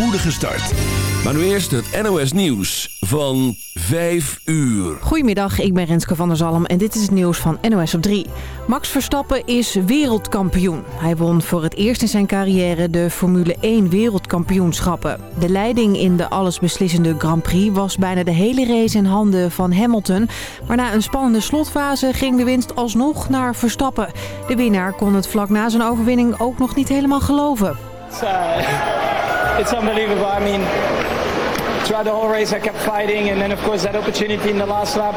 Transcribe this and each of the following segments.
spoedige start. Maar nu eerst het NOS Nieuws van 5 uur. Goedemiddag, ik ben Renske van der Zalm en dit is het nieuws van NOS op 3. Max Verstappen is wereldkampioen. Hij won voor het eerst in zijn carrière de Formule 1 wereldkampioenschappen. De leiding in de allesbeslissende Grand Prix was bijna de hele race in handen van Hamilton. Maar na een spannende slotfase ging de winst alsnog naar Verstappen. De winnaar kon het vlak na zijn overwinning ook nog niet helemaal geloven. It's unbelievable. I mean, throughout the whole race, I kept fighting, and then of course that opportunity in the last lap.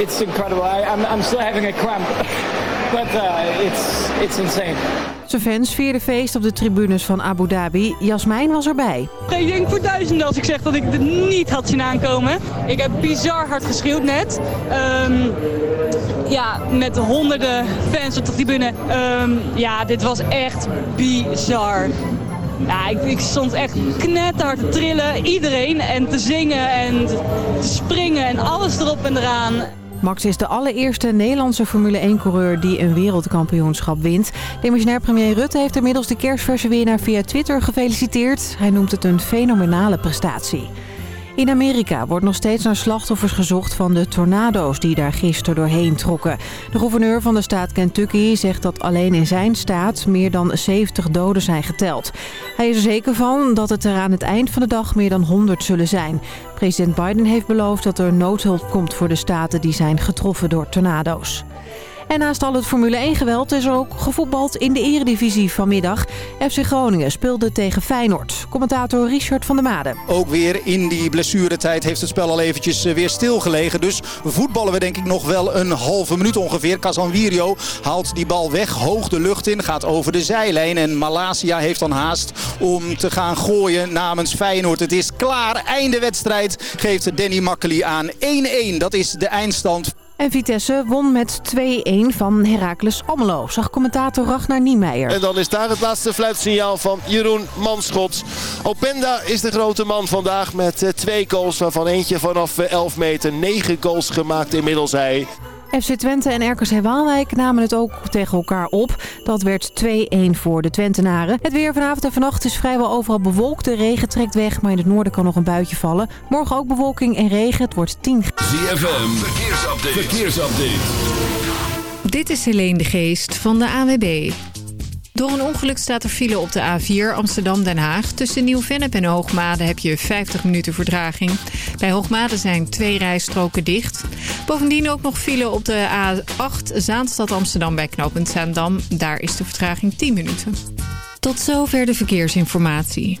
It's incredible. I, I'm, I'm still having a cramp, but uh, it's it's insane. Zijn fans vierden feest op de tribunes van Abu Dhabi. Jasmijn was erbij. Ik denk voor duizenden als ik zeg dat ik het niet had zien aankomen. Ik heb bizar hard geschreeuwd net. Ehm, ja, met honderden fans op de tribune. Ehm, ja, dit was echt bizar. Ja, ik, ik stond echt knetterhard te trillen. Iedereen. En te zingen en te springen en alles erop en eraan. Max is de allereerste Nederlandse Formule 1-coureur die een wereldkampioenschap wint. Demissionair premier Rutte heeft inmiddels de kerstverse winnaar via Twitter gefeliciteerd. Hij noemt het een fenomenale prestatie. In Amerika wordt nog steeds naar slachtoffers gezocht van de tornado's die daar gisteren doorheen trokken. De gouverneur van de staat Kentucky zegt dat alleen in zijn staat meer dan 70 doden zijn geteld. Hij is er zeker van dat het er aan het eind van de dag meer dan 100 zullen zijn. President Biden heeft beloofd dat er noodhulp komt voor de staten die zijn getroffen door tornado's. En naast al het Formule 1-geweld is er ook gevoetbald in de eredivisie vanmiddag. FC Groningen speelde tegen Feyenoord. Commentator Richard van der Made. Ook weer in die blessuretijd heeft het spel al eventjes eh, weer stilgelegen. Dus voetballen we denk ik nog wel een halve minuut ongeveer. Casanvirio haalt die bal weg, hoog de lucht in, gaat over de zijlijn. En Malasia heeft dan haast om te gaan gooien namens Feyenoord. Het is klaar, einde wedstrijd geeft Danny Makkely aan. 1-1, dat is de eindstand. En Vitesse won met 2-1 van Heracles Almelo, zag commentator Ragnar Niemeyer. En dan is daar het laatste fluitsignaal van Jeroen Manschot. Openda is de grote man vandaag met eh, twee goals, waarvan eentje vanaf 11 eh, meter. 9 goals gemaakt inmiddels hij. FC Twente en RKC Waalwijk namen het ook tegen elkaar op. Dat werd 2-1 voor de Twentenaren. Het weer vanavond en vannacht is vrijwel overal bewolkt. De regen trekt weg, maar in het noorden kan nog een buitje vallen. Morgen ook bewolking en regen. Het wordt 10 ZFM, verkeersupdate. verkeersupdate. Dit is Helene de Geest van de AWB. Door een ongeluk staat er file op de A4 Amsterdam-Den Haag. Tussen Nieuw-Vennep en Hoogmade heb je 50 minuten verdraging. Bij Hoogmade zijn twee rijstroken dicht. Bovendien ook nog file op de A8 Zaanstad-Amsterdam bij knooppunt Zaandam. Daar is de vertraging 10 minuten. Tot zover de verkeersinformatie.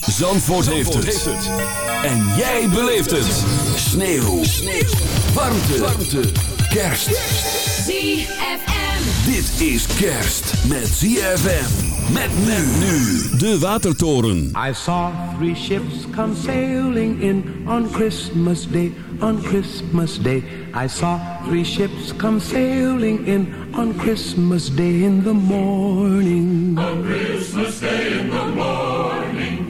Zandvoort, heeft, het. En jij beleeft het. Sneeuw. Sneeuw. Warmte. Warmte. Kerst. ZFM. Dit is kerst met ZFM. Met men nu. De Watertoren. I saw three ships come sailing in on Christmas Day, on Christmas Day. I saw three ships come sailing in on Christmas Day in the morning. On Christmas Day in the morning.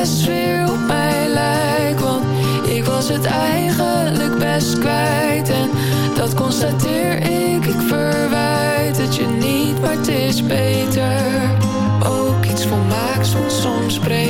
Best weer op mij lijk. Want ik was het eigenlijk best kwijt. En dat constateer ik. Ik verwijt het je niet, maar het is beter. Ook iets volmaaks moet soms spreken.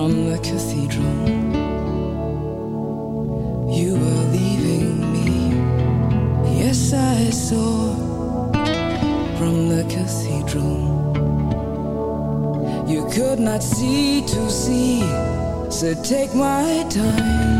from the cathedral. You were leaving me. Yes, I saw from the cathedral. You could not see to see, so take my time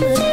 Christmas.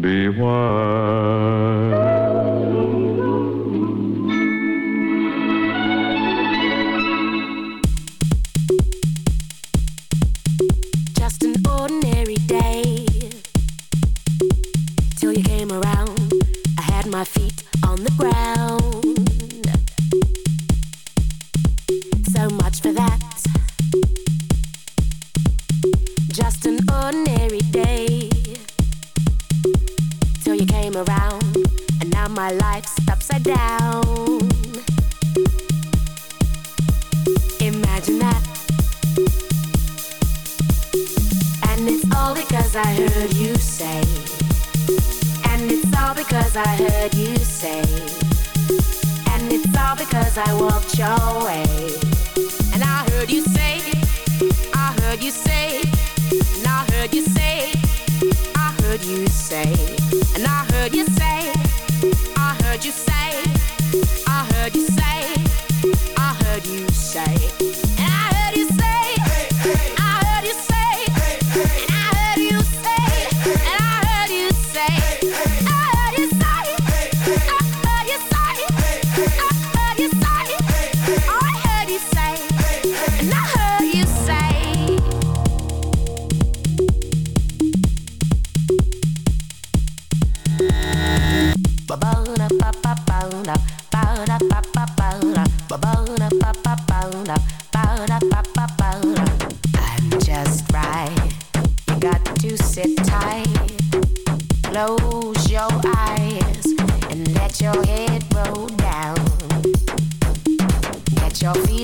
be one.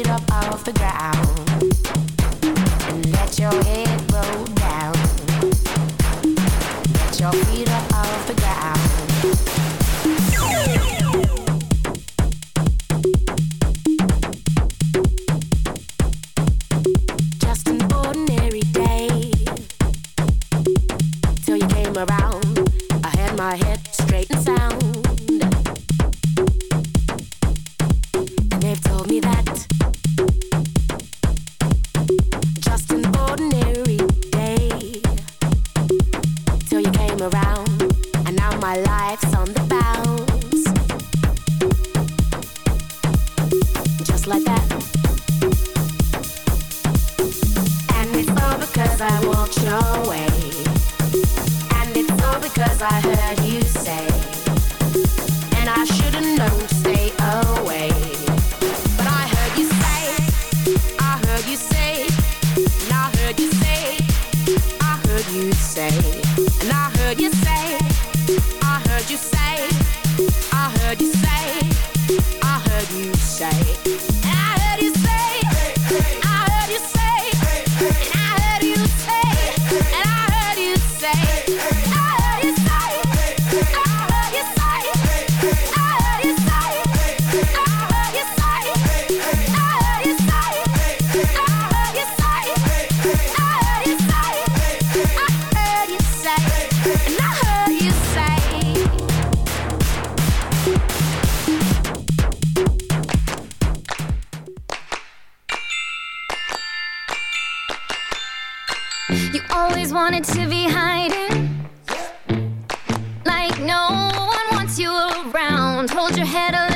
feet up off the ground. And let your head roll. your head on.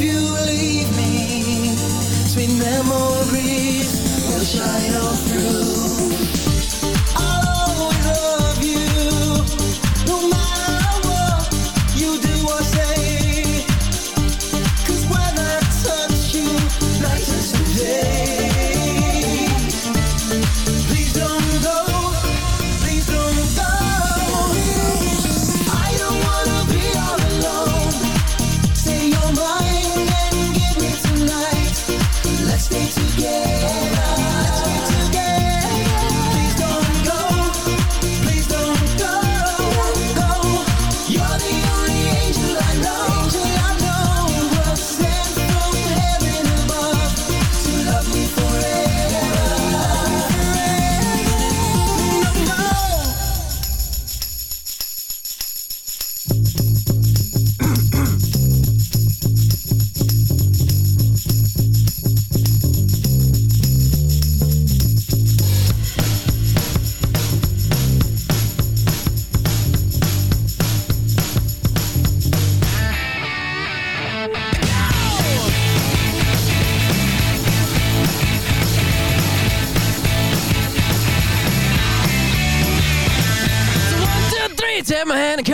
you leave me, sweet memories will shine on through.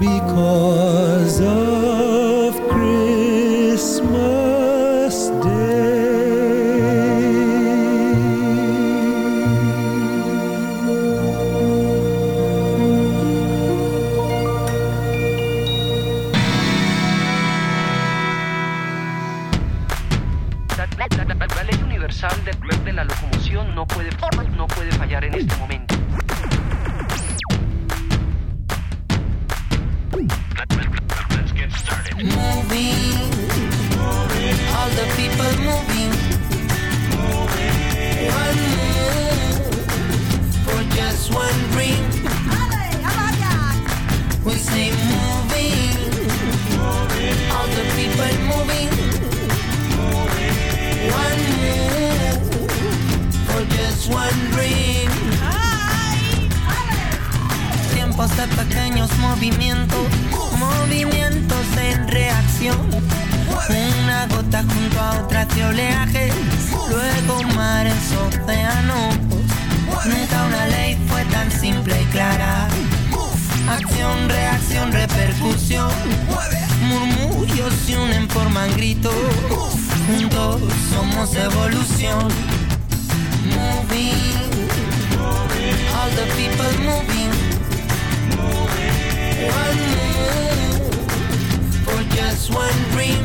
because of moving. One move for just one dream. We say moving. All the people moving. One move for just one dream. Tiempos de pequeños movimientos, movimientos en reacción. Una gota junto a otra de oleaje, luego mares, océanos. Nunca una ley fue tan simple y clara. Acción, reacción, repercusión. Murmullos se unen, forman gritos. Juntos somos evolución. Moving, all the people moving. One just one dream.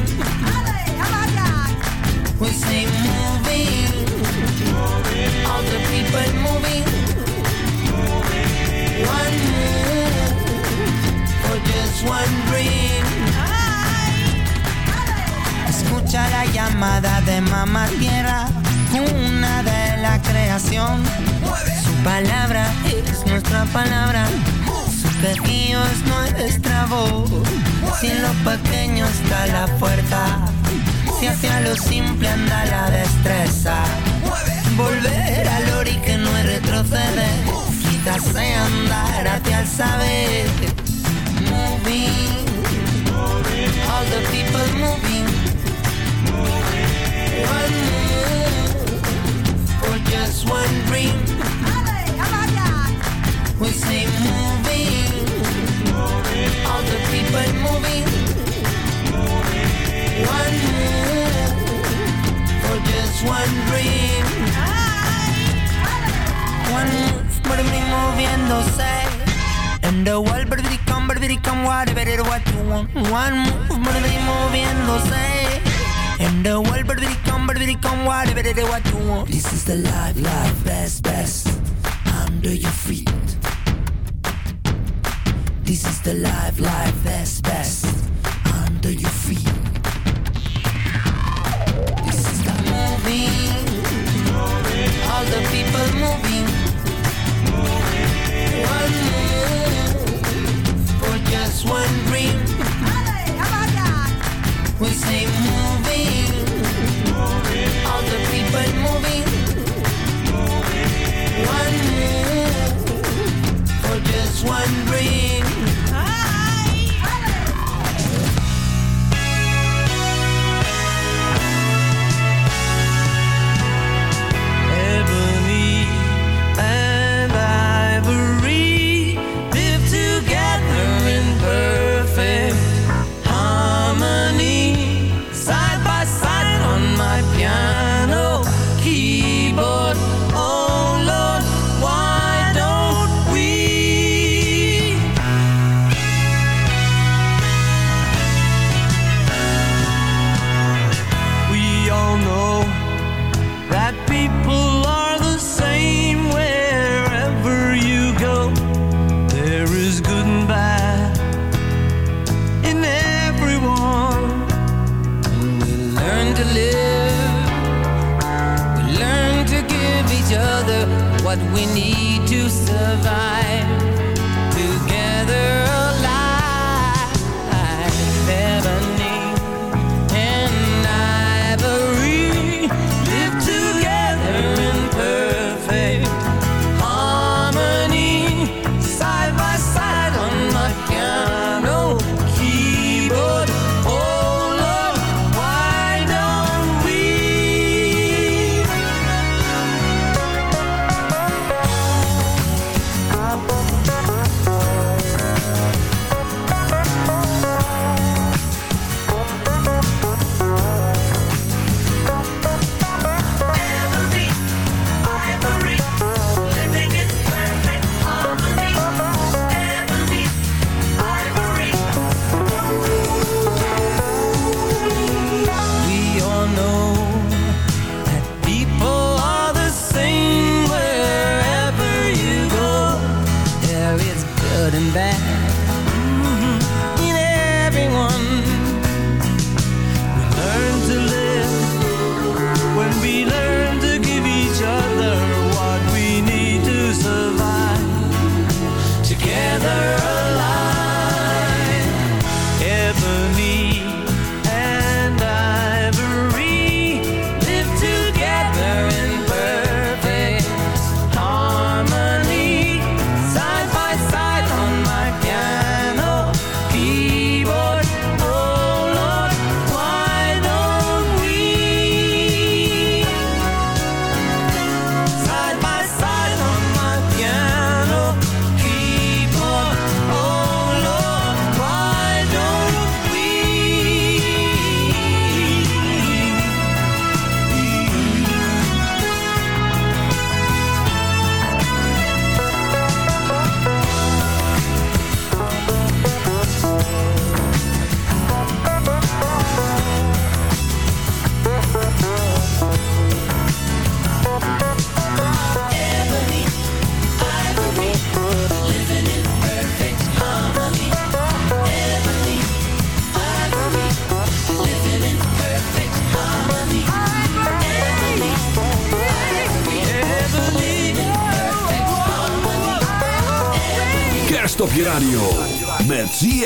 We say moving, all the people moving. One move for just one dream. Escucha la llamada de mamá tierra, una de la creación. Su palabra es nuestra palabra. Pequeño es nuestra voz. Si en lo pequeño está la fuerza, si hacia lo simple anda la destreza. Volver al ori que no es retroceder, quizás sea andar hacia el saber. Moving, all the people moving. One move for just one dream. We say whatever it what you want. One move, baby, moviéndose. And the world, baby, come, baby, come, whatever it what you want. This is the life, life, best, best. Under your feet. This is the life, life, best, best. Under your feet. This is the moving. All the people moving. One move just one dream. We say moving. All the people moving. One move for just one dream. What we need to survive. Together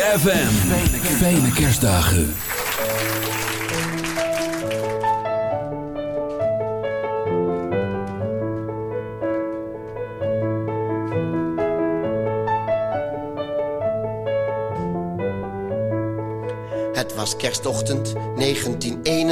ZFM. Fijne kerstdagen. Het was kerstochtend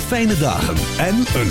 Fijne dagen en een